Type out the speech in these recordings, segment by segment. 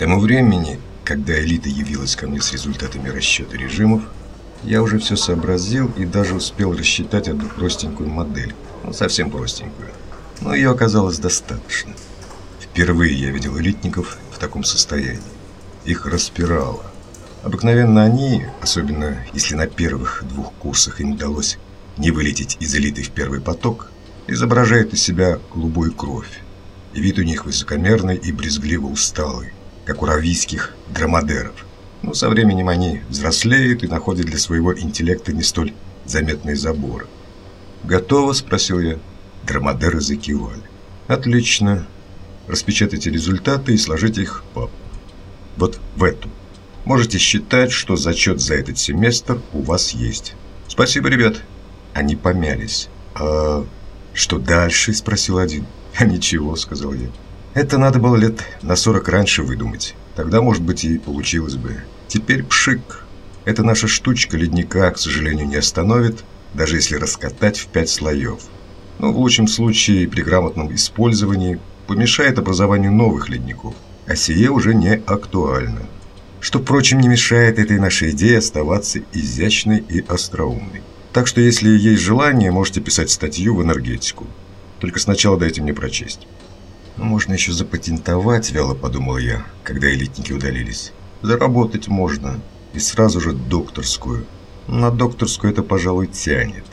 тому времени, когда элита явилась ко мне с результатами расчета режимов, я уже все сообразил и даже успел рассчитать одну простенькую модель. Ну, совсем простенькую. Но ее оказалось достаточно. Впервые я видел элитников в таком состоянии. Их распирало. Обыкновенно они, особенно если на первых двух курсах им удалось не вылететь из элиты в первый поток, изображают из себя голубую кровь. И вид у них высокомерный и брезгливо усталый, как у равийских. Но со временем они взрослеют и находят для своего интеллекта не столь заметные заборы. «Готово?» – спросил я. Драмадеры закивали. «Отлично. Распечатайте результаты и сложите их в папку. Вот в эту. Можете считать, что зачет за этот семестр у вас есть. Спасибо, ребят». Они помялись. «А что дальше?» – спросил один. «А ничего», – сказал я. «Это надо было лет на сорок раньше выдумать». Тогда, может быть, и получилось бы. Теперь пшик. Эта наша штучка ледника, к сожалению, не остановит, даже если раскатать в пять слоев. Но в лучшем случае при грамотном использовании помешает образованию новых ледников. А сие уже не актуально. Что, впрочем, не мешает этой нашей идее оставаться изящной и остроумной. Так что, если есть желание, можете писать статью в энергетику. Только сначала дайте мне прочесть. Можно еще запатентовать, вяло подумал я, когда элитники удалились. Заработать можно. И сразу же докторскую. На докторскую это, пожалуй, тянет.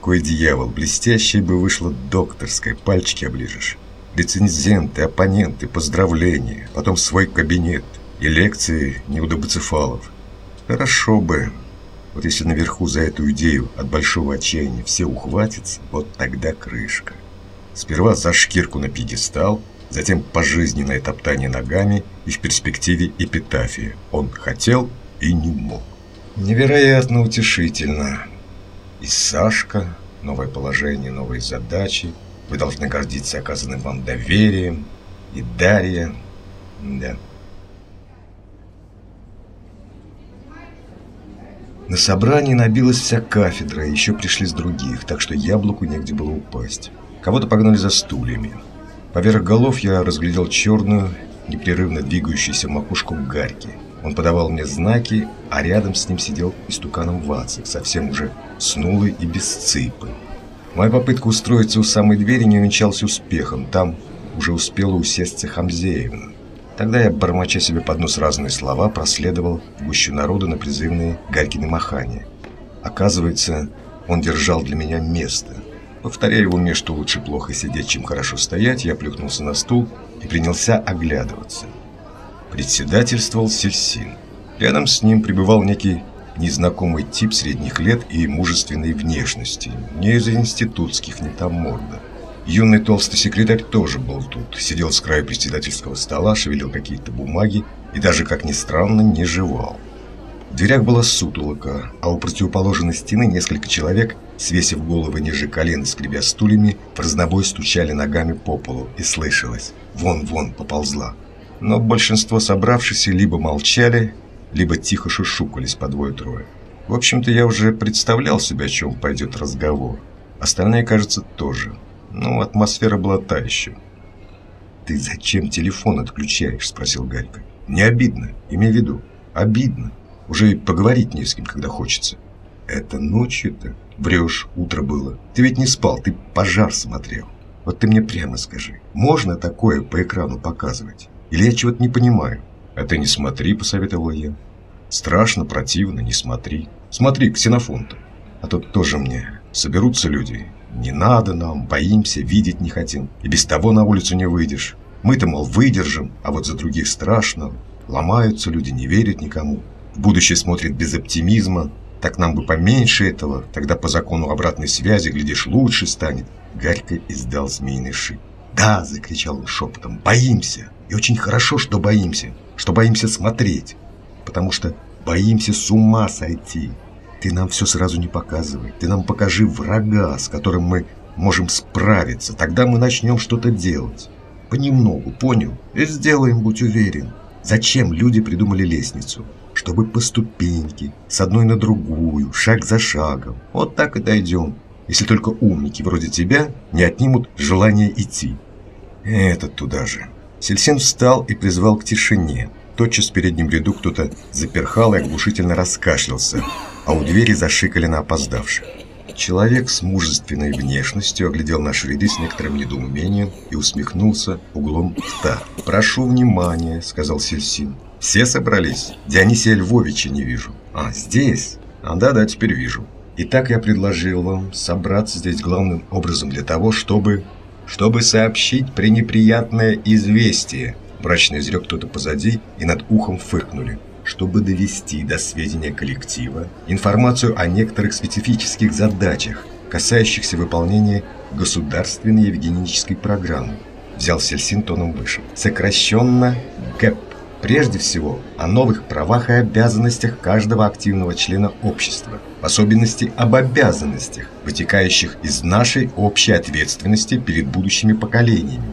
Кой дьявол, блестящей бы вышла докторская, пальчики оближешь. Рецензенты, оппоненты, поздравления, потом свой кабинет и лекции неудобоцефалов. Хорошо бы. Вот если наверху за эту идею от большого отчаяния все ухватятся, вот тогда крышка. Сперва за шкирку на пьедестал, затем пожизненное топтание ногами и в перспективе эпитафия. Он хотел и не мог. Невероятно утешительно. И Сашка, новое положение, новые задачи. Вы должны гордиться оказанным вам доверием. И Дарья. Да. На собрании набилась вся кафедра, еще пришли с других, так что яблоку негде было упасть. Кого-то погнали за стульями. Поверх голов я разглядел черную, непрерывно двигающуюся макушку Гарьки. Он подавал мне знаки, а рядом с ним сидел истуканом Вацик, совсем уже снулый и без цыпы. Моя попытка устроиться у самой двери не увенчалась успехом. Там уже успела усесться Хамзеевна. Тогда я, бормоча себе под нос разные слова, проследовал в гущу народа на призывные Гарькины махания. Оказывается, он держал для меня место – Повторяя в уме, что лучше плохо сидеть, чем хорошо стоять, я плюхнулся на стул и принялся оглядываться. Председательствовал Сельсин. Рядом с ним пребывал некий незнакомый тип средних лет и мужественной внешности, не из институтских, не там морда. Юный толстый секретарь тоже был тут, сидел с края председательского стола, шевелил какие-то бумаги и даже, как ни странно, не жевал. В дверях была сутолока, а у противоположной стены несколько человек, свесив головы ниже колен и скребя стульями, в разнобой стучали ногами по полу, и слышалось «вон-вон поползла». Но большинство собравшихся либо молчали, либо тихо шушукались по двое-трое. В общем-то, я уже представлял себе, о чем пойдет разговор. Остальные, кажется, тоже. Ну, атмосфера была та еще. «Ты зачем телефон отключаешь?» – спросил Гарька. «Не обидно, имей в виду. Обидно. Уже и поговорить не с кем, когда хочется. Это ночью-то? Врешь, утро было. Ты ведь не спал, ты пожар смотрел. Вот ты мне прямо скажи, можно такое по экрану показывать? Или я чего-то не понимаю? А ты не смотри, посоветовал я. Страшно, противно, не смотри. Смотри, ксенофонт. А тут тоже мне соберутся люди. Не надо нам, боимся, видеть не хотим. И без того на улицу не выйдешь. Мы-то, мол, выдержим, а вот за других страшно. Ломаются люди, не верят никому будущее смотрит без оптимизма. Так нам бы поменьше этого, тогда по закону обратной связи, глядишь, лучше станет. Гарько издал змеиный шип. «Да!» – закричал он шепотом. «Боимся! И очень хорошо, что боимся, что боимся смотреть, потому что боимся с ума сойти. Ты нам все сразу не показывай, ты нам покажи врага, с которым мы можем справиться, тогда мы начнем что-то делать. Понемногу, понял? И сделаем, будь уверен. Зачем люди придумали лестницу? Чтобы по ступеньке, с одной на другую, шаг за шагом. Вот так и дойдем, если только умники вроде тебя не отнимут желание идти. Этот туда же. Сельсен встал и призвал к тишине. тотчас в переднем ряду кто-то заперхал и оглушительно раскашлялся, а у двери зашикали на опоздавших. Человек с мужественной внешностью оглядел наши ряды с некоторым недоумением и усмехнулся углом рта. «Прошу внимания», — сказал Сельсин. «Все собрались? Дионисия Львовича не вижу». «А, здесь?» «А да-да, теперь вижу». Итак, я предложил вам собраться здесь главным образом для того, чтобы... Чтобы сообщить пренеприятное известие. Мрачно изрек кто-то позади, и над ухом фыркнули чтобы довести до сведения коллектива информацию о некоторых специфических задачах, касающихся выполнения государственной евгенической программы. Взял Сельсин тоном выше. Сокращенно ГЭП. Прежде всего, о новых правах и обязанностях каждого активного члена общества, в особенности об обязанностях, вытекающих из нашей общей ответственности перед будущими поколениями.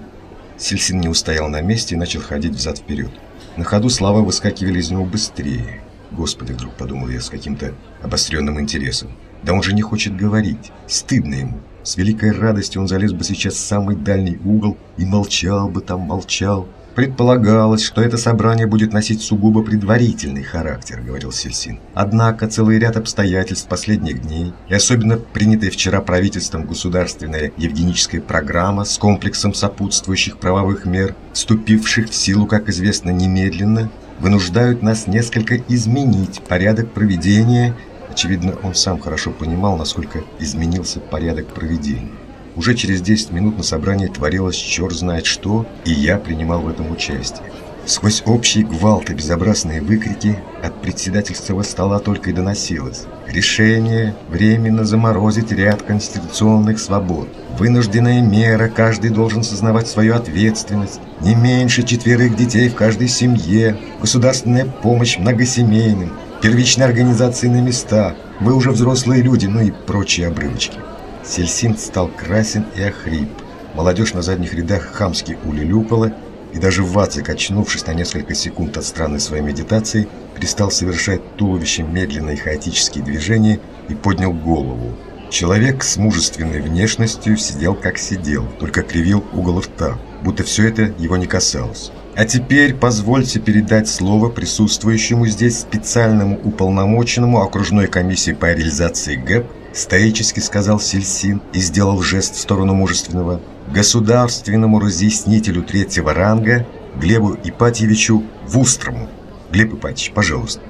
Сельсин не устоял на месте и начал ходить взад-вперед. На ходу слова выскакивали из него быстрее. Господи, вдруг подумал я с каким-то обостренным интересом. Да он же не хочет говорить. Стыдно ему. С великой радостью он залез бы сейчас в самый дальний угол и молчал бы там, молчал. Предполагалось, что это собрание будет носить сугубо предварительный характер, говорил Сельсин. Однако целый ряд обстоятельств последних дней, и особенно принятая вчера правительством государственная евгеническая программа с комплексом сопутствующих правовых мер, вступивших в силу, как известно, немедленно, вынуждают нас несколько изменить порядок проведения. Очевидно, он сам хорошо понимал, насколько изменился порядок проведения. Уже через 10 минут на собрании творилось черт знает что, и я принимал в этом участие. Сквозь общий гвалт и безобразные выкрики от председательского стола только и доносилось. Решение временно заморозить ряд конституционных свобод. Вынужденная мера, каждый должен сознавать свою ответственность. Не меньше четверых детей в каждой семье. Государственная помощь многосемейным. Первичная организация на места. Вы уже взрослые люди, ну и прочие обрывочки. Сельсин стал красен и охрип. Молодежь на задних рядах хамски улюлюкала, и даже Ватс, качнувшись на несколько секунд от странной своей медитации, перестал совершать туловищем медленные хаотические движения и поднял голову. Человек с мужественной внешностью сидел как сидел, только кривил угол рта, будто все это его не касалось. А теперь позвольте передать слово присутствующему здесь специальному уполномоченному окружной комиссии по реализации ГЭП Стоически сказал Сельсин и сделал жест в сторону мужественного. Государственному разъяснителю третьего ранга Глебу Ипатьевичу Вустрому. Глеб Ипатьевич, пожалуйста.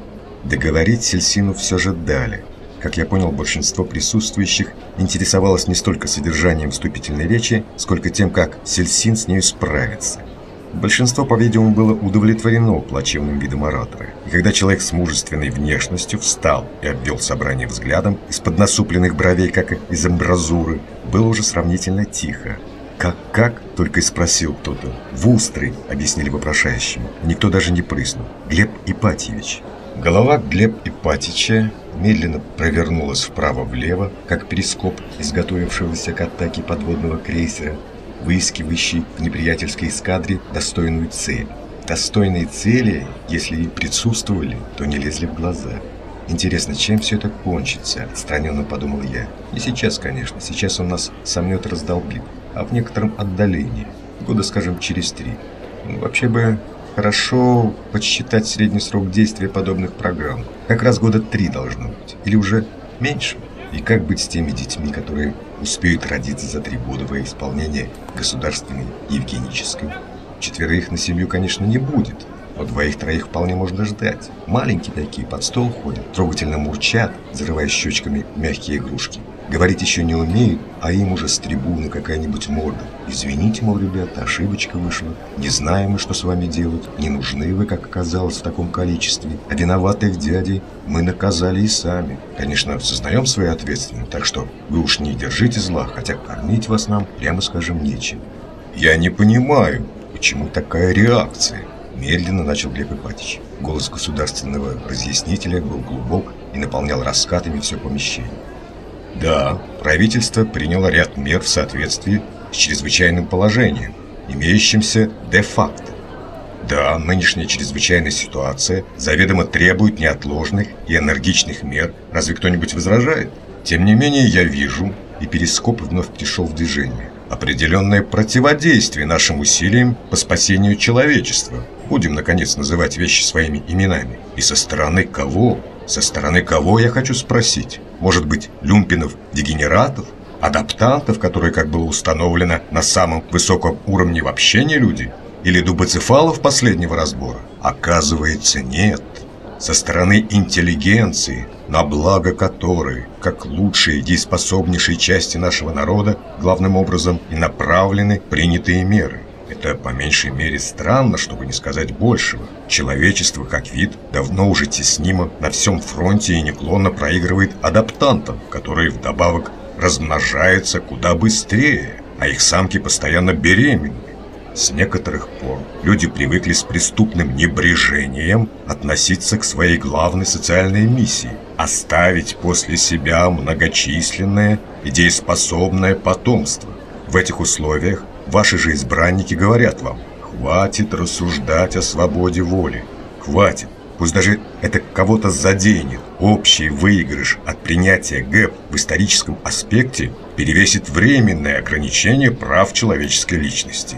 Договорить Сельсину все же дали. Как я понял, большинство присутствующих интересовалось не столько содержанием вступительной речи, сколько тем, как Сельсин с нею справится. Большинство, по-видимому, было удовлетворено плачевным видом оратора. И когда человек с мужественной внешностью встал и обвел собрание взглядом из-под насупленных бровей, как из амбразуры, было уже сравнительно тихо. «Как-как?» – только и спросил кто-то. «Вустрый», – объяснили вопрошающему. Никто даже не прыснул. «Глеб Ипатьевич». Голова Глеб Ипатича медленно провернулась вправо-влево, как перископ изготовившегося к атаке подводного крейсера, выискивающий в неприятельской эскадре достойную цель. Достойные цели, если и присутствовали, то не лезли в глаза. Интересно, чем все это кончится, отстраненно подумал я. И сейчас, конечно, сейчас он нас сомнет раздолбит, а в некотором отдалении, года, скажем, через три. Ну, вообще бы хорошо подсчитать средний срок действия подобных программ. Как раз года три должно быть, или уже меньше. И как быть с теми детьми, которые успеют родиться за три года во исполнение государственной евгенической? Четверых на семью, конечно, не будет, но двоих-троих вполне можно ждать. Маленькие такие под стол ходят, трогательно мурчат, взрывая щечками мягкие игрушки. Говорить еще не умеют, а им уже с трибуны какая-нибудь морда. Извините, мол, ребята, ошибочка вышла. Не знаем мы, что с вами делать. Не нужны вы, как оказалось, в таком количестве. А виноватых дядей мы наказали и сами. Конечно, сознаем свою ответственность, так что вы уж не держите зла, хотя кормить вас нам, прямо скажем, нечем. Я не понимаю, почему такая реакция? Медленно начал Глеб Ипатич. Голос государственного разъяснителя был глубок и наполнял раскатами все помещение. Да, правительство приняло ряд мер в соответствии с чрезвычайным положением, имеющимся де-факто. Да, нынешняя чрезвычайная ситуация заведомо требует неотложных и энергичных мер. Разве кто-нибудь возражает? Тем не менее, я вижу, и перископ вновь пришел в движение, определенное противодействие нашим усилиям по спасению человечества. Будем, наконец, называть вещи своими именами. И со стороны кого? Со стороны кого, я хочу спросить? Может быть, люмпинов, дегенератов? Адаптантов, которые, как было установлено, на самом высоком уровне вообще не люди? Или дубоцефалов последнего разбора? Оказывается, нет. Со стороны интеллигенции, на благо которой, как лучшей и дееспособнейшей части нашего народа, главным образом и направлены принятые меры. Это по меньшей мере странно, чтобы не сказать большего. Человечество как вид давно уже теснимо на всем фронте и неклонно проигрывает адаптантам, которые вдобавок размножаются куда быстрее, а их самки постоянно беременны. С некоторых пор люди привыкли с преступным небрежением относиться к своей главной социальной миссии – оставить после себя многочисленное и дееспособное потомство. В этих условиях Ваши же избранники говорят вам, хватит рассуждать о свободе воли. Хватит. Пусть даже это кого-то заденет. Общий выигрыш от принятия ГЭП в историческом аспекте перевесит временное ограничение прав человеческой личности.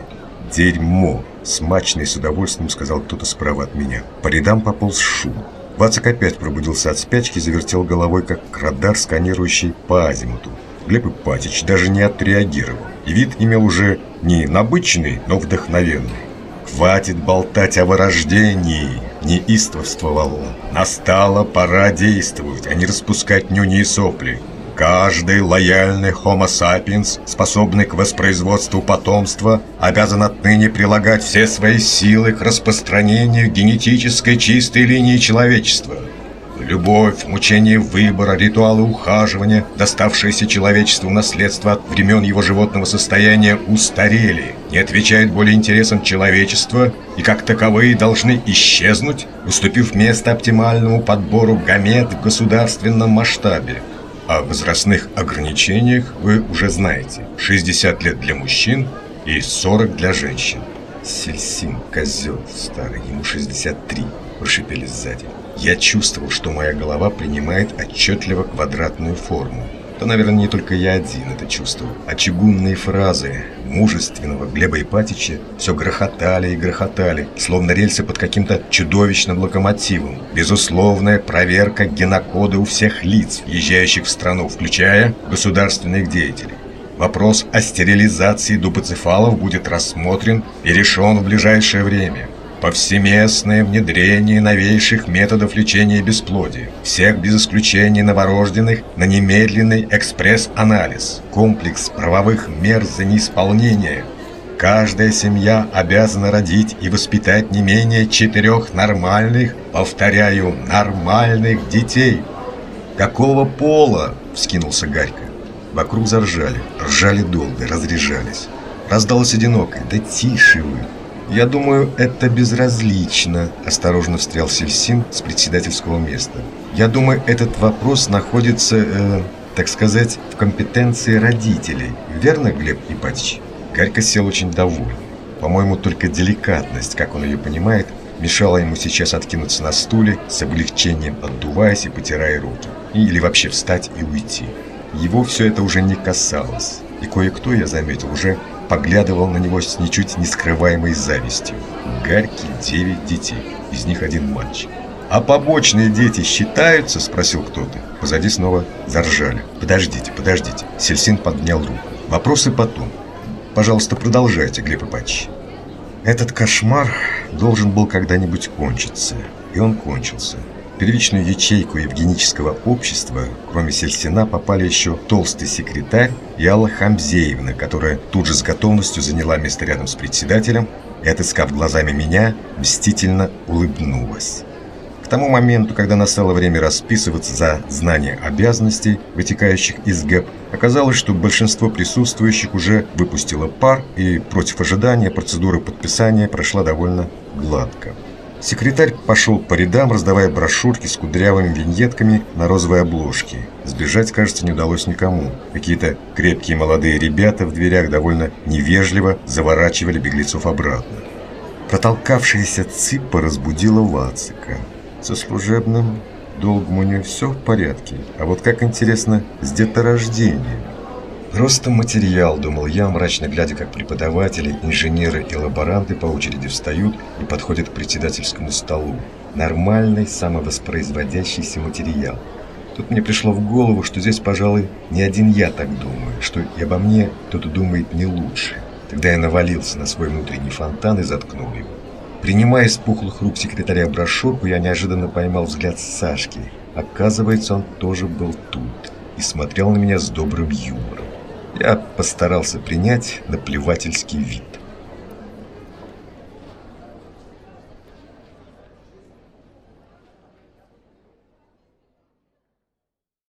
«Дерьмо!» – смачно и с удовольствием сказал кто-то справа от меня. По рядам пополз шум. Вацак опять пробудился от спячки, завертел головой, как радар, сканирующий по азимуту. Глеб Ипатич даже не отреагировал. И вид имел уже не набычный, но вдохновенный. «Хватит болтать о вырождении!» – неистовствовал он. «Настала пора действовать, а не распускать нюни и сопли. Каждый лояльный Homo sapiens, способный к воспроизводству потомства, обязан отныне прилагать все свои силы к распространению генетической чистой линии человечества. Любовь, мучение выбора, ритуалы ухаживания, доставшиеся человечеству наследство от времен его животного состояния, устарели, не отвечают более интересам человечества и как таковые должны исчезнуть, уступив место оптимальному подбору гамет в государственном масштабе. О возрастных ограничениях вы уже знаете. 60 лет для мужчин и 40 для женщин. Сельсин, козел старый, ему 63, прошипели сзади. Я чувствовал, что моя голова принимает отчетливо квадратную форму. То, наверное, не только я один это чувствовал. А чугунные фразы мужественного Глеба Ипатича все грохотали и грохотали, словно рельсы под каким-то чудовищным локомотивом. Безусловная проверка генокода у всех лиц, въезжающих в страну, включая государственных деятелей. Вопрос о стерилизации дубоцефалов будет рассмотрен и решен в ближайшее время повсеместное внедрение новейших методов лечения бесплодия, всех без исключения новорожденных на немедленный экспресс-анализ, комплекс правовых мер за неисполнение. Каждая семья обязана родить и воспитать не менее четырех нормальных, повторяю, нормальных детей. «Какого пола?» – вскинулся Гарька. Вокруг заржали, ржали долго, разряжались. Раздалось одинокое «Да тише вы!» «Я думаю, это безразлично», – осторожно встрял Сельсин с председательского места. «Я думаю, этот вопрос находится, э, так сказать, в компетенции родителей. Верно, Глеб Ипатич?» Гарько сел очень довольный. По-моему, только деликатность, как он ее понимает, мешала ему сейчас откинуться на стуле, с облегчением отдуваясь и потирая руки. Или вообще встать и уйти. Его все это уже не касалось. И кое-кто, я заметил, уже поглядывал на него с ничуть не скрываемой завистью. Гарьки девять детей, из них один мальчик. «А побочные дети считаются?» – спросил кто-то. Позади снова заржали. «Подождите, подождите». Сельсин поднял руку. «Вопросы потом. Пожалуйста, продолжайте, Глеб Ипатич». Этот кошмар должен был когда-нибудь кончиться. И он кончился первичную ячейку Евгенического общества, кроме Сельсина, попали еще толстый секретарь и Алла Хамзеевна, которая тут же с готовностью заняла место рядом с председателем и, отыскав глазами меня, мстительно улыбнулась. К тому моменту, когда настало время расписываться за знание обязанностей, вытекающих из ГЭП, оказалось, что большинство присутствующих уже выпустило пар, и против ожидания процедура подписания прошла довольно гладко. Секретарь пошел по рядам, раздавая брошюрки с кудрявыми виньетками на розовой обложке. Сбежать, кажется, не удалось никому. Какие-то крепкие молодые ребята в дверях довольно невежливо заворачивали беглецов обратно. Протолкавшаяся цыпа разбудила Вацика. Со служебным долгом у нее все в порядке. А вот как интересно с деторождением. Просто материал, думал я, мрачно глядя, как преподаватели, инженеры и лаборанты по очереди встают и подходят к председательскому столу. Нормальный самовоспроизводящийся материал. Тут мне пришло в голову, что здесь, пожалуй, не один я так думаю, что и обо мне кто-то думает не лучше. Тогда я навалился на свой внутренний фонтан и заткнул его. Принимая из пухлых рук секретаря брошюрку, я неожиданно поймал взгляд Сашки. Оказывается, он тоже был тут и смотрел на меня с добрым юмором. Я постарался принять наплевательский вид.